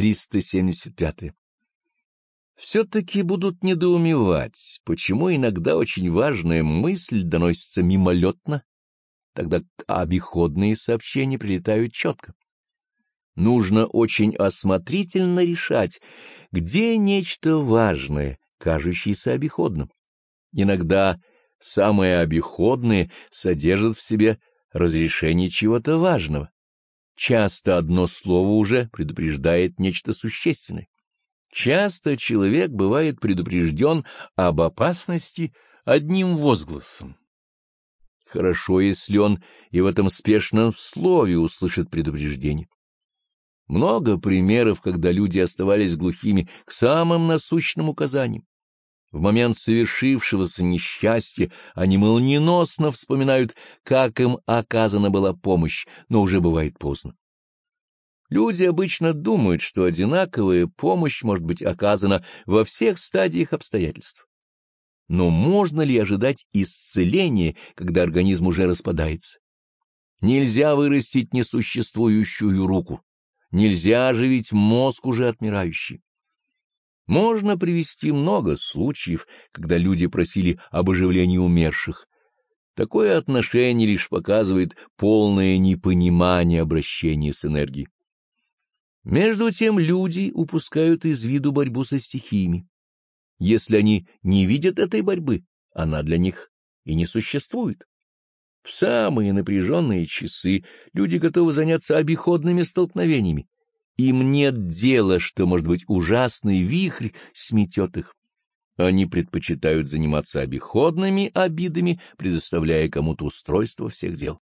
375. Все-таки будут недоумевать, почему иногда очень важная мысль доносится мимолетно, тогда обиходные сообщения прилетают четко. Нужно очень осмотрительно решать, где нечто важное, кажущееся обиходным. Иногда самое обиходное содержит в себе разрешение чего-то важного. Часто одно слово уже предупреждает нечто существенное. Часто человек бывает предупрежден об опасности одним возгласом. Хорошо, если он и в этом спешном слове услышит предупреждение. Много примеров, когда люди оставались глухими к самым насущным указаниям. В момент совершившегося несчастья они молниеносно вспоминают, как им оказана была помощь, но уже бывает поздно. Люди обычно думают, что одинаковая помощь может быть оказана во всех стадиях обстоятельств. Но можно ли ожидать исцеления, когда организм уже распадается? Нельзя вырастить несуществующую руку, нельзя оживить мозг уже отмирающий. Можно привести много случаев, когда люди просили об оживлении умерших. Такое отношение лишь показывает полное непонимание обращения с энергией. Между тем люди упускают из виду борьбу со стихиями. Если они не видят этой борьбы, она для них и не существует. В самые напряженные часы люди готовы заняться обиходными столкновениями. Им нет дела, что, может быть, ужасный вихрь сметет их. Они предпочитают заниматься обиходными обидами, предоставляя кому-то устройство всех дел.